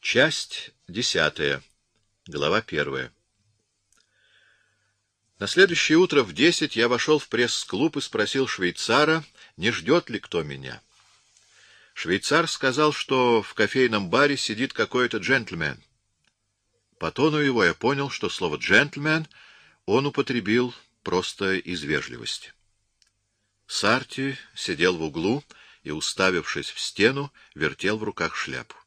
Часть десятая. Глава первая. На следующее утро в десять я вошел в пресс-клуб и спросил швейцара, не ждет ли кто меня. Швейцар сказал, что в кофейном баре сидит какой-то джентльмен. По тону его я понял, что слово «джентльмен» он употребил просто из вежливости. Сарти сидел в углу и, уставившись в стену, вертел в руках шляпу.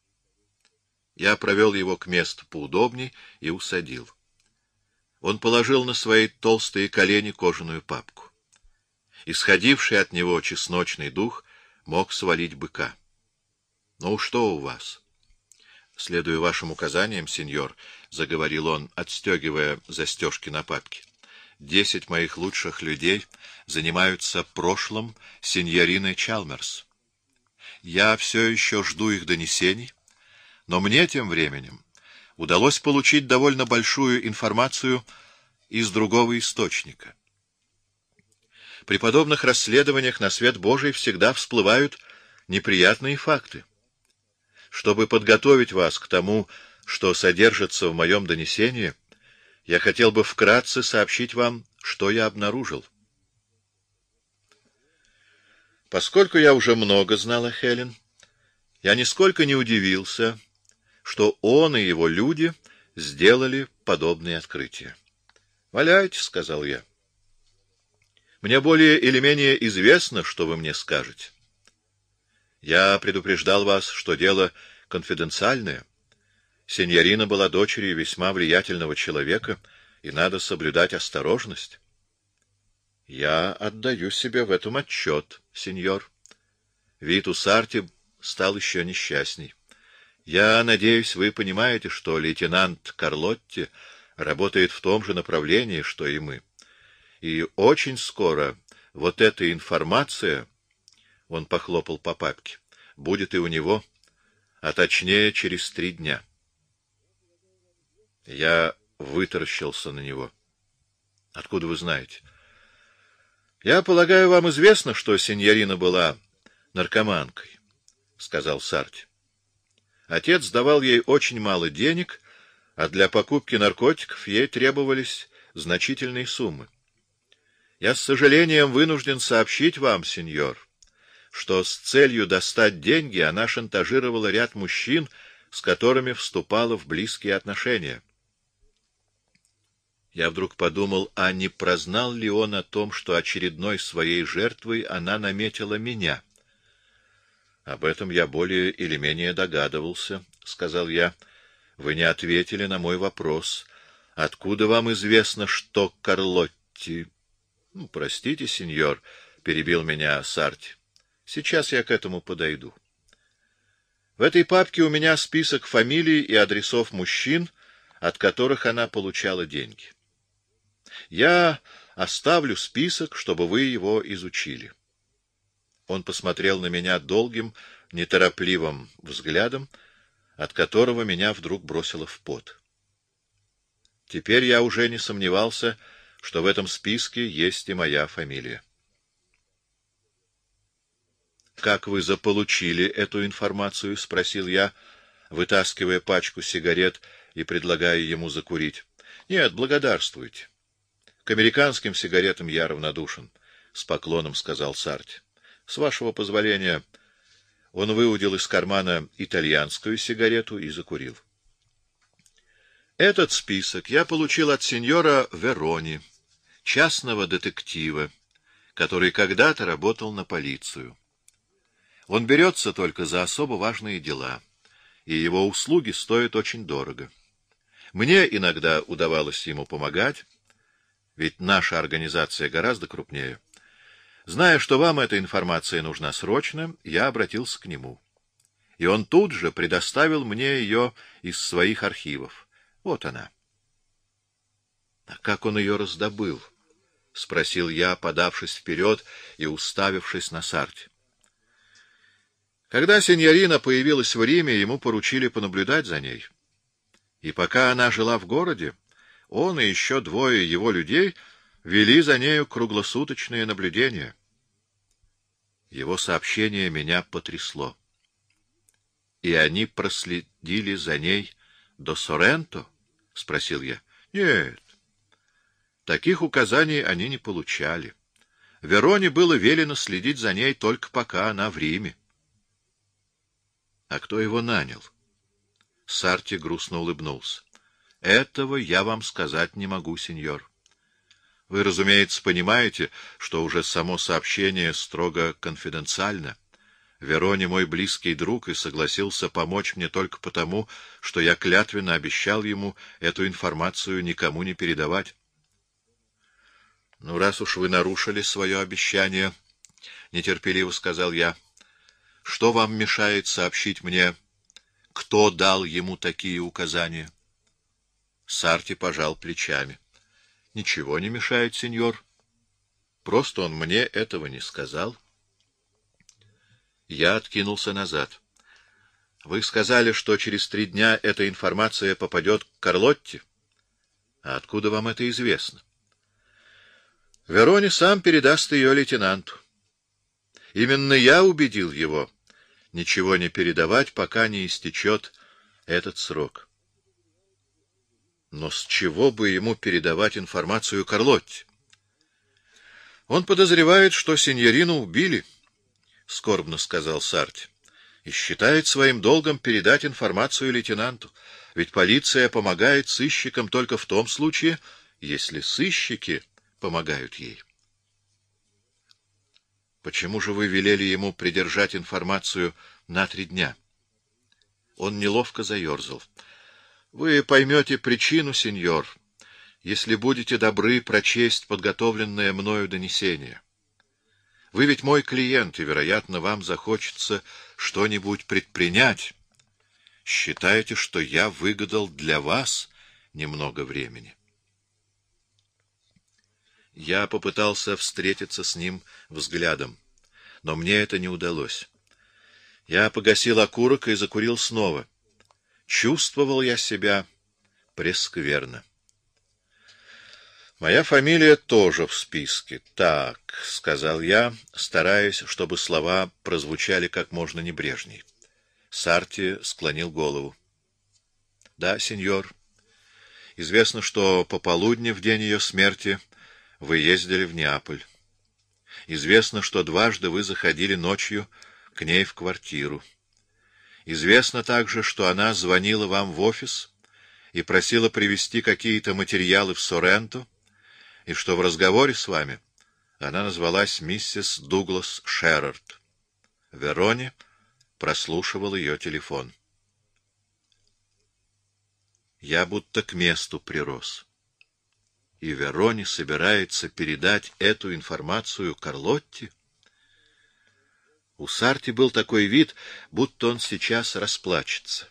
Я провел его к месту поудобней и усадил. Он положил на свои толстые колени кожаную папку. Исходивший от него чесночный дух мог свалить быка. — Ну, что у вас? — Следуя вашим указаниям, сеньор, — заговорил он, отстегивая застежки на папке. — Десять моих лучших людей занимаются прошлым сеньориной Чалмерс. Я все еще жду их донесений, но мне тем временем удалось получить довольно большую информацию из другого источника. При подобных расследованиях на свет Божий всегда всплывают неприятные факты. Чтобы подготовить вас к тому, что содержится в моем донесении, я хотел бы вкратце сообщить вам, что я обнаружил. Поскольку я уже много знал о Хелен, я нисколько не удивился, что он и его люди сделали подобные открытия. «Валяйте», — сказал я. «Мне более или менее известно, что вы мне скажете. Я предупреждал вас, что дело конфиденциальное. Сеньорина была дочерью весьма влиятельного человека, и надо соблюдать осторожность». «Я отдаю себе в этом отчет, сеньор». Вид у Сарти стал еще несчастней. Я надеюсь, вы понимаете, что лейтенант Карлотти работает в том же направлении, что и мы. И очень скоро вот эта информация, он похлопал по папке, будет и у него, а точнее через три дня. Я вытаращился на него. Откуда вы знаете? Я полагаю, вам известно, что сеньорина была наркоманкой, сказал Сарти. Отец давал ей очень мало денег, а для покупки наркотиков ей требовались значительные суммы. Я с сожалением вынужден сообщить вам, сеньор, что с целью достать деньги она шантажировала ряд мужчин, с которыми вступала в близкие отношения. Я вдруг подумал, а не прознал ли он о том, что очередной своей жертвой она наметила меня —— Об этом я более или менее догадывался, — сказал я. — Вы не ответили на мой вопрос. Откуда вам известно, что Карлотти... — Ну, простите, сеньор, — перебил меня Сарти. — Сейчас я к этому подойду. В этой папке у меня список фамилий и адресов мужчин, от которых она получала деньги. Я оставлю список, чтобы вы его изучили. — он посмотрел на меня долгим, неторопливым взглядом, от которого меня вдруг бросило в пот. Теперь я уже не сомневался, что в этом списке есть и моя фамилия. «Как вы заполучили эту информацию?» — спросил я, вытаскивая пачку сигарет и предлагая ему закурить. «Нет, благодарствуйте. К американским сигаретам я равнодушен», — с поклоном сказал Сарти. С вашего позволения, он выудил из кармана итальянскую сигарету и закурил. Этот список я получил от сеньора Верони, частного детектива, который когда-то работал на полицию. Он берется только за особо важные дела, и его услуги стоят очень дорого. Мне иногда удавалось ему помогать, ведь наша организация гораздо крупнее. Зная, что вам эта информация нужна срочно, я обратился к нему. И он тут же предоставил мне ее из своих архивов. Вот она. — А как он ее раздобыл? — спросил я, подавшись вперед и уставившись на Сарте. Когда сеньорина появилась в Риме, ему поручили понаблюдать за ней. И пока она жила в городе, он и еще двое его людей — вели за нею круглосуточное наблюдение. Его сообщение меня потрясло. И они проследили за ней до Соренто? — спросил я. — Нет. Таких указаний они не получали. Вероне было велено следить за ней только пока она в Риме. — А кто его нанял? Сарти грустно улыбнулся. — Этого я вам сказать не могу, сеньор. Вы, разумеется, понимаете, что уже само сообщение строго конфиденциально. Вероне мой близкий друг и согласился помочь мне только потому, что я клятвенно обещал ему эту информацию никому не передавать. — Ну, раз уж вы нарушили свое обещание, — нетерпеливо сказал я, — что вам мешает сообщить мне, кто дал ему такие указания? Сарти пожал плечами. — Ничего не мешает, сеньор. Просто он мне этого не сказал. — я откинулся назад. Вы сказали, что через три дня эта информация попадет к Карлотте? А откуда вам это известно? Верони сам передаст ее лейтенанту. Именно я убедил его ничего не передавать, пока не истечет этот срок. Но с чего бы ему передавать информацию Карлотте? Он подозревает, что сеньорину убили —— скорбно сказал Сарти, — и считает своим долгом передать информацию лейтенанту, ведь полиция помогает сыщикам только в том случае, если сыщики помогают ей. Почему же вы велели ему придержать информацию на три дня? Он неловко заерзал. Вы поймете причину, сеньор, если будете добры прочесть подготовленное мною донесение. Вы ведь мой клиент, и, вероятно, вам захочется что-нибудь предпринять. Считаете, что я выгадал для вас немного времени? Я попытался встретиться с ним взглядом, но мне это не удалось. Я погасил окурок и закурил снова. Чувствовал я себя прескверно. Моя фамилия тоже в списке. Так, — сказал я, стараясь, чтобы слова прозвучали как можно небрежней. Сарти склонил голову. — Да, сеньор. Известно, что пополудни в день ее смерти вы ездили в Неаполь. Известно, что дважды вы заходили ночью к ней в квартиру. Известно также, что она звонила вам в офис и просила привезти какие-то материалы в Соренто, и что в разговоре с вами она назвалась миссис Дуглас Шерард. Вероне прослушивал ее телефон. Я будто к месту прирос. И Вероне собирается передать эту информацию Карлотте? У Сарти был такой вид, будто он сейчас расплачется.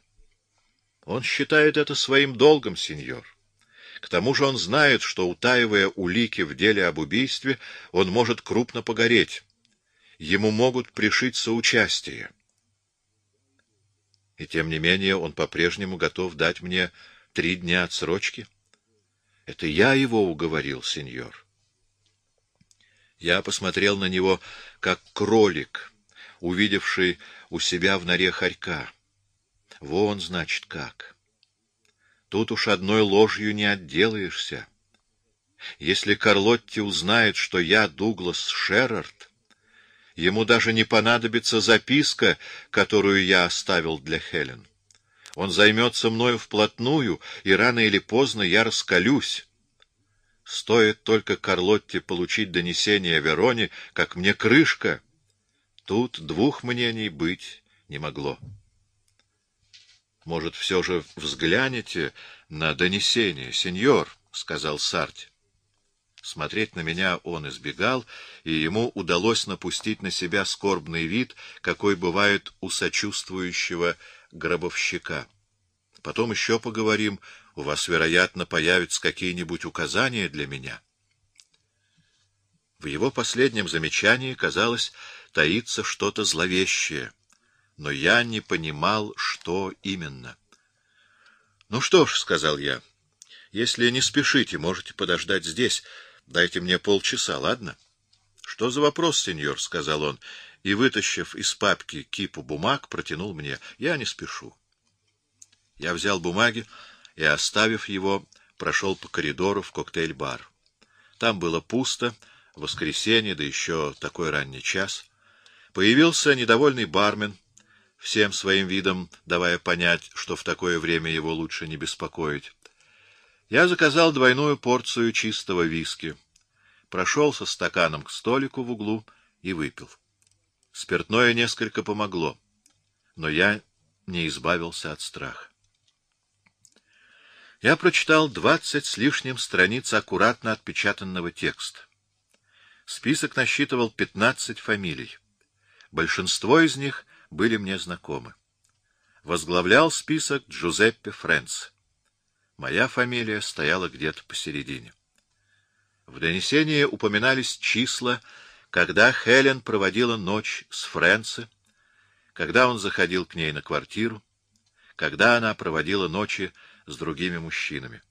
Он считает это своим долгом, сеньор. К тому же он знает, что, утаивая улики в деле об убийстве, он может крупно погореть. Ему могут пришить соучастие. И тем не менее он по-прежнему готов дать мне три дня отсрочки. Это я его уговорил, сеньор. Я посмотрел на него, как кролик, увидевший у себя в норе хорька. Вон, значит, как. Тут уж одной ложью не отделаешься. Если Карлотти узнает, что я Дуглас Шерард, ему даже не понадобится записка, которую я оставил для Хелен. Он займется мною вплотную, и рано или поздно я раскалюсь. Стоит только Карлотте получить донесение Вероне, как мне крышка. Тут двух мнений быть не могло. Может, все же взглянете на донесение, сеньор, — сказал Сарти. Смотреть на меня он избегал, и ему удалось напустить на себя скорбный вид, какой бывает у сочувствующего гробовщика. Потом еще поговорим, у вас, вероятно, появятся какие-нибудь указания для меня. В его последнем замечании, казалось, таится что-то зловещее — но я не понимал, что именно. — Ну что ж, — сказал я, — если не спешите, можете подождать здесь. Дайте мне полчаса, ладно? — Что за вопрос, сеньор? — сказал он. и, вытащив из папки кипу бумаг, протянул мне. Я не спешу. Я взял бумаги и, оставив его, прошел по коридору в коктейль-бар. Там было пусто, воскресенье, да еще такой ранний час. Появился недовольный бармен, всем своим видом давая понять, что в такое время его лучше не беспокоить. Я заказал двойную порцию чистого виски, прошел со стаканом к столику в углу и выпил. Спиртное несколько помогло, но я не избавился от страха. Я прочитал двадцать с лишним страниц аккуратно отпечатанного текста. Список насчитывал пятнадцать фамилий. Большинство из них были мне знакомы. Возглавлял список Джузеппе Френц. Моя фамилия стояла где-то посередине. В донесении упоминались числа, когда Хелен проводила ночь с Френце, когда он заходил к ней на квартиру, когда она проводила ночи с другими мужчинами.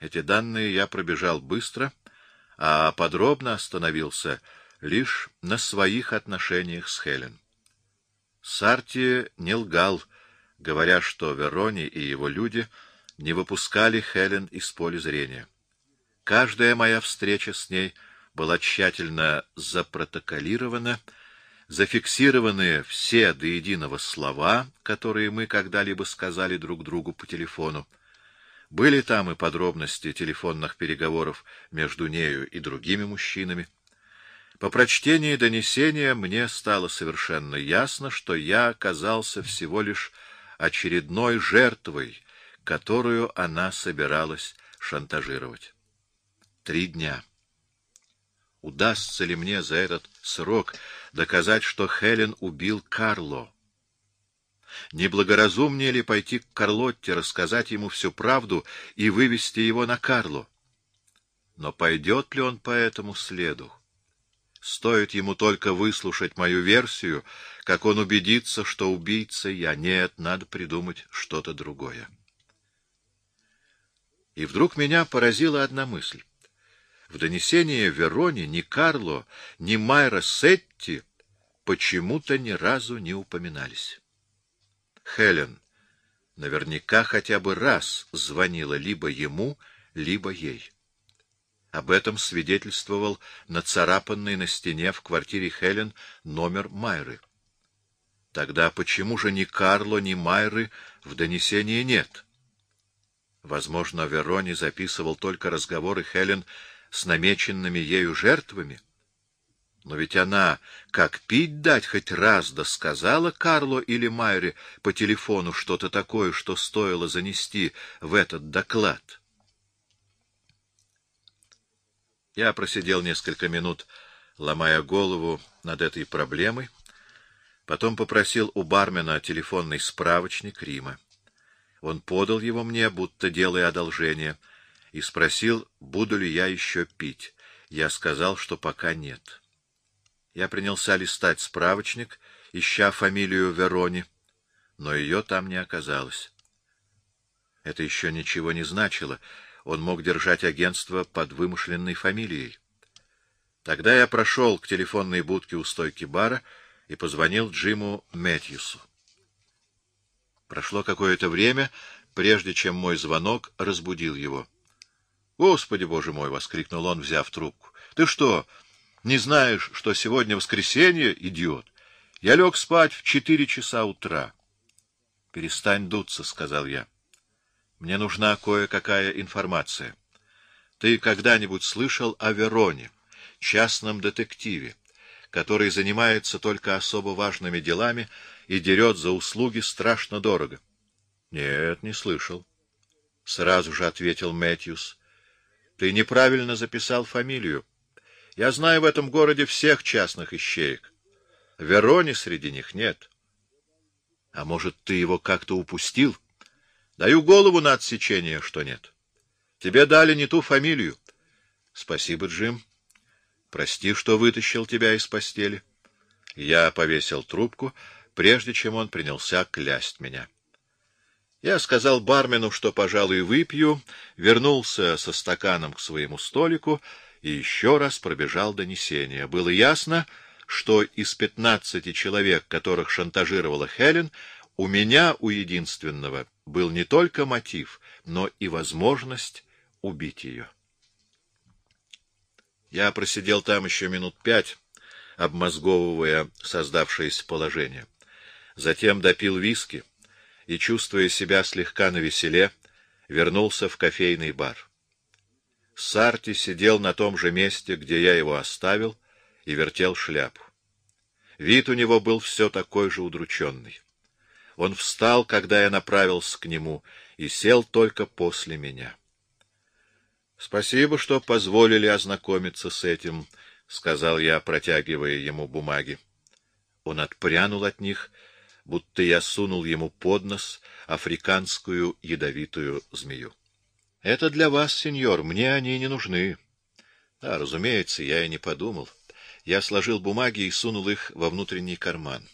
Эти данные я пробежал быстро, а подробно остановился лишь на своих отношениях с Хелен. Сарти не лгал, говоря, что Верони и его люди не выпускали Хелен из поля зрения. Каждая моя встреча с ней была тщательно запротоколирована, зафиксированы все до единого слова, которые мы когда-либо сказали друг другу по телефону. Были там и подробности телефонных переговоров между нею и другими мужчинами. По прочтении донесения мне стало совершенно ясно, что я оказался всего лишь очередной жертвой, которую она собиралась шантажировать. Три дня. Удастся ли мне за этот срок доказать, что Хелен убил Карло? Неблагоразумнее ли пойти к Карлотте, рассказать ему всю правду и вывести его на Карло? Но пойдет ли он по этому следу? Стоит ему только выслушать мою версию, как он убедится, что убийца я. Нет, надо придумать что-то другое. И вдруг меня поразила одна мысль. В донесении Верони ни Карло, ни Майра Сетти почему-то ни разу не упоминались. Хелен наверняка хотя бы раз звонила либо ему, либо ей. Об этом свидетельствовал нацарапанный на стене в квартире Хелен номер Майры. Тогда почему же ни Карло, ни Майры в донесении нет? Возможно, Верони записывал только разговоры Хелен с намеченными ею жертвами. Но ведь она, как пить дать, хоть раз досказала Карло или Майре по телефону что-то такое, что стоило занести в этот доклад. Я просидел несколько минут, ломая голову над этой проблемой, потом попросил у бармена телефонный справочник Рима. Он подал его мне, будто делая одолжение — и спросил, буду ли я еще пить. Я сказал, что пока нет. Я принялся листать справочник, ища фамилию Верони, но ее там не оказалось. Это еще ничего не значило. Он мог держать агентство под вымышленной фамилией. Тогда я прошел к телефонной будке у стойки бара и позвонил Джиму Мэтьюсу. Прошло какое-то время, прежде чем мой звонок разбудил его. Господи, боже мой, воскликнул он, взяв трубку. Ты что, не знаешь, что сегодня воскресенье, идиот? Я лег спать в четыре часа утра. Перестань дуться, сказал я. Мне нужна кое-какая информация. Ты когда-нибудь слышал о Вероне, частном детективе, который занимается только особо важными делами и дерет за услуги страшно дорого? Нет, не слышал. Сразу же ответил Мэтьюс. Ты неправильно записал фамилию. Я знаю в этом городе всех частных ищеек. Верони среди них нет. А может, ты его как-то упустил? Даю голову на отсечение, что нет. Тебе дали не ту фамилию. Спасибо, Джим. Прости, что вытащил тебя из постели. Я повесил трубку, прежде чем он принялся клясть меня. Я сказал бармену, что, пожалуй, выпью, вернулся со стаканом к своему столику и еще раз пробежал донесение. Было ясно, что из пятнадцати человек, которых шантажировала Хелен, у меня, у единственного, был не только мотив, но и возможность убить ее. Я просидел там еще минут пять, обмозговывая создавшееся положение. Затем допил виски и, чувствуя себя слегка навеселе, вернулся в кофейный бар. Сарти сидел на том же месте, где я его оставил, и вертел шляпу. Вид у него был все такой же удрученный. Он встал, когда я направился к нему, и сел только после меня. — Спасибо, что позволили ознакомиться с этим, — сказал я, протягивая ему бумаги. Он отпрянул от них, будто я сунул ему под нос африканскую ядовитую змею. — Это для вас, сеньор, мне они не нужны. Да, разумеется, я и не подумал. Я сложил бумаги и сунул их во внутренний карман.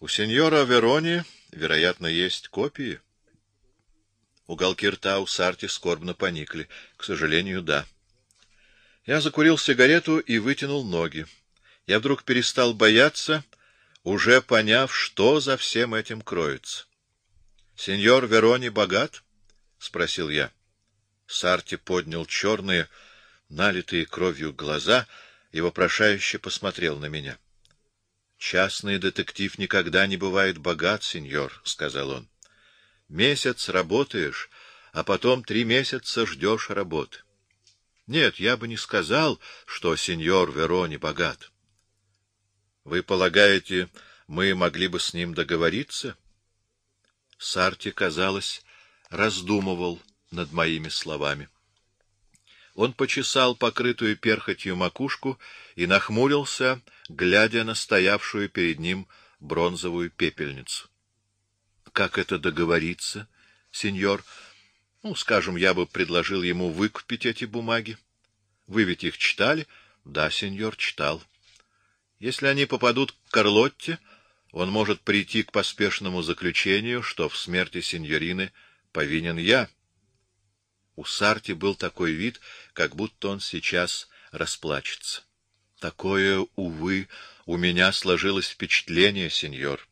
У сеньора Верони, вероятно, есть копии. Уголки рта у Сарти скорбно поникли. К сожалению, да. Я закурил сигарету и вытянул ноги. Я вдруг перестал бояться, уже поняв, что за всем этим кроется. — Сеньор Верони богат? —— спросил я. Сарти поднял черные, налитые кровью глаза и вопрошающе посмотрел на меня. — Частный детектив никогда не бывает богат, сеньор, — сказал он. — Месяц работаешь, а потом три месяца ждешь работы. Нет, я бы не сказал, что сеньор Верони богат. — Вы полагаете, мы могли бы с ним договориться? Сарти, казалось, раздумывал над моими словами. Он почесал покрытую перхотью макушку и нахмурился, глядя на стоявшую перед ним бронзовую пепельницу. — Как это договориться, сеньор? Ну, скажем, я бы предложил ему выкупить эти бумаги. Вы ведь их читали? Да, сеньор, читал. Если они попадут к Карлотте, он может прийти к поспешному заключению, что в смерти сеньорины — повинен я. У Сарти был такой вид, как будто он сейчас расплачется. Такое, увы, у меня сложилось впечатление, сеньор.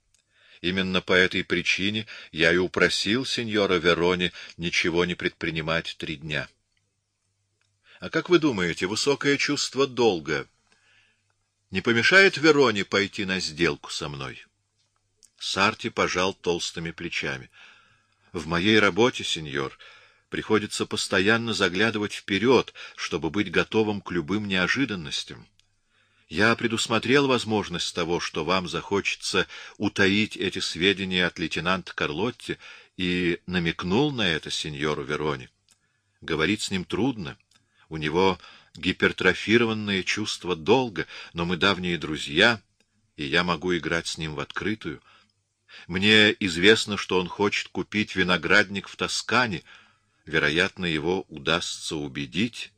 Именно по этой причине я и упросил сеньора Верони ничего не предпринимать три дня. А как вы думаете, высокое чувство долга не помешает Вероне пойти на сделку со мной? Сарти пожал толстыми плечами — в моей работе, сеньор, приходится постоянно заглядывать вперед, чтобы быть готовым к любым неожиданностям. Я предусмотрел возможность того, что вам захочется утаить эти сведения от лейтенанта Карлотти, и намекнул на это сеньору Вероне. Говорить с ним трудно. У него гипертрофированное чувство долга, но мы давние друзья, и я могу играть с ним в открытую — мне известно, что он хочет купить виноградник в Тоскане. Вероятно, его удастся убедить.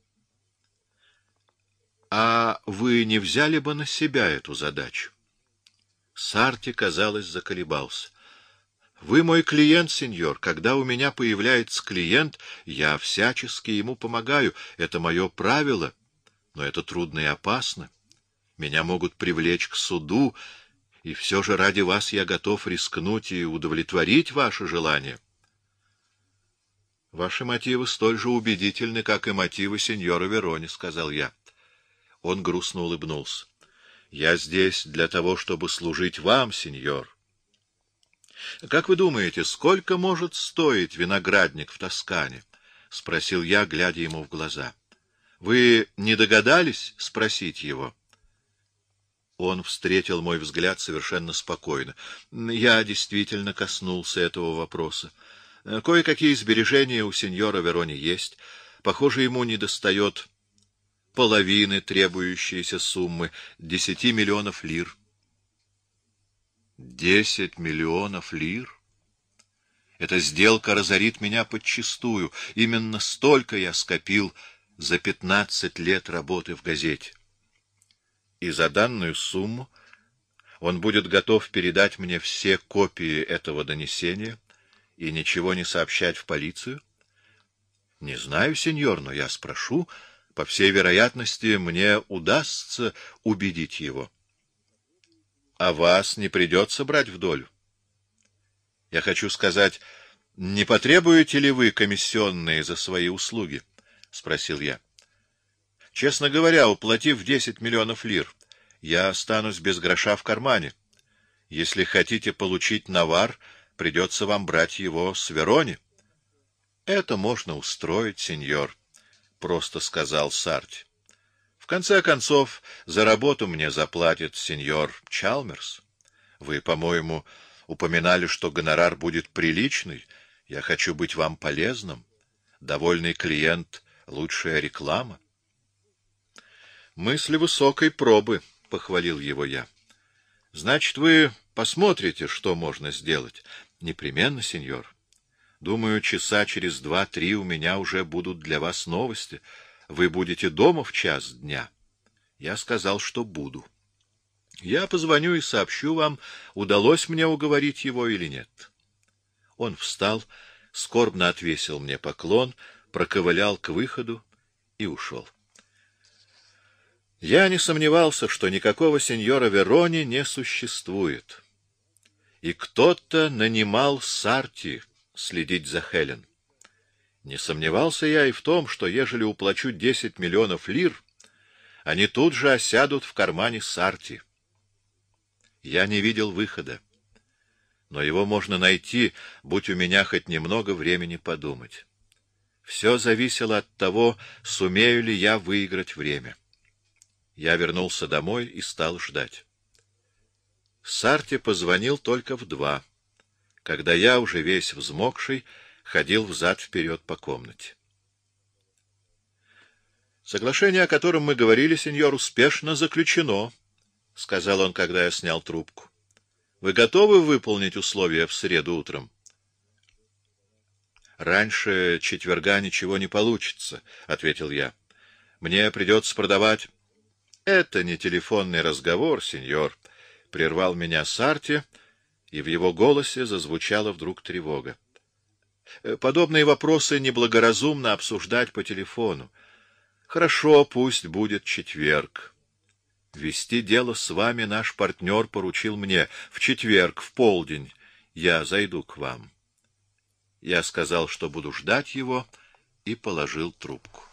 А вы не взяли бы на себя эту задачу? Сарти, казалось, заколебался. Вы мой клиент, сеньор. Когда у меня появляется клиент, я всячески ему помогаю. Это мое правило. Но это трудно и опасно. Меня могут привлечь к суду, и все же ради вас я готов рискнуть и удовлетворить ваше желание. Ваши мотивы столь же убедительны, как и мотивы сеньора Верони, — сказал я. Он грустно улыбнулся. — Я здесь для того, чтобы служить вам, сеньор. — Как вы думаете, сколько может стоить виноградник в Тоскане? — спросил я, глядя ему в глаза. — Вы не догадались спросить его? — он встретил мой взгляд совершенно спокойно. Я действительно коснулся этого вопроса. Кое-какие сбережения у сеньора Верони есть. Похоже, ему недостает половины требующейся суммы — десяти миллионов лир. Десять миллионов лир? Эта сделка разорит меня подчистую. Именно столько я скопил за пятнадцать лет работы в газете и за данную сумму он будет готов передать мне все копии этого донесения и ничего не сообщать в полицию? — Не знаю, сеньор, но я спрошу, По всей вероятности, мне удастся убедить его. А вас не придется брать в долю. Я хочу сказать, не потребуете ли вы комиссионные за свои услуги? — спросил я. — Честно говоря, уплатив десять миллионов лир, я останусь без гроша в кармане. Если хотите получить навар, придется вам брать его с Верони. — Это можно устроить, сеньор, — просто сказал Сарти. — В конце концов, за работу мне заплатит сеньор Чалмерс. Вы, по-моему, упоминали, что гонорар будет приличный. Я хочу быть вам полезным. Довольный клиент — лучшая реклама. — Мысли высокой пробы, — похвалил его я. — Значит, вы посмотрите, что можно сделать. — Непременно, сеньор. Думаю, часа через два-три у меня уже будут для вас новости. Вы будете дома в час дня? Я сказал, что буду. Я позвоню и сообщу вам, удалось мне уговорить его или нет. Он встал, скорбно отвесил мне поклон, проковылял к выходу и ушел. Я не сомневался, что никакого сеньора Верони не существует. И кто-то нанимал Сарти следить за Хелен. Не сомневался я и в том, что ежели уплачу десять миллионов лир, они тут же осядут в кармане Сарти. Я не видел выхода. Но его можно найти, будь у меня хоть немного времени подумать. Все зависело от того, сумею ли я выиграть время. Я вернулся домой и стал ждать. Сарти позвонил только в два — когда я, уже весь взмокший, ходил взад-вперед по комнате. Соглашение, о котором мы говорили, сеньор, успешно заключено, — сказал он, когда я снял трубку. — Вы готовы выполнить условия в среду утром? — Раньше четверга ничего не получится, — ответил я. — Мне придется продавать... — Это не телефонный разговор, сеньор, — прервал меня Сарти, — и в его голосе зазвучала вдруг тревога. Э, подобные вопросы неблагоразумно обсуждать по телефону. Хорошо, пусть будет четверг. Вести дело с вами наш партнер поручил мне. В четверг, в полдень, я зайду к вам. Я сказал, что буду ждать его, и положил трубку.